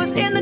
was in the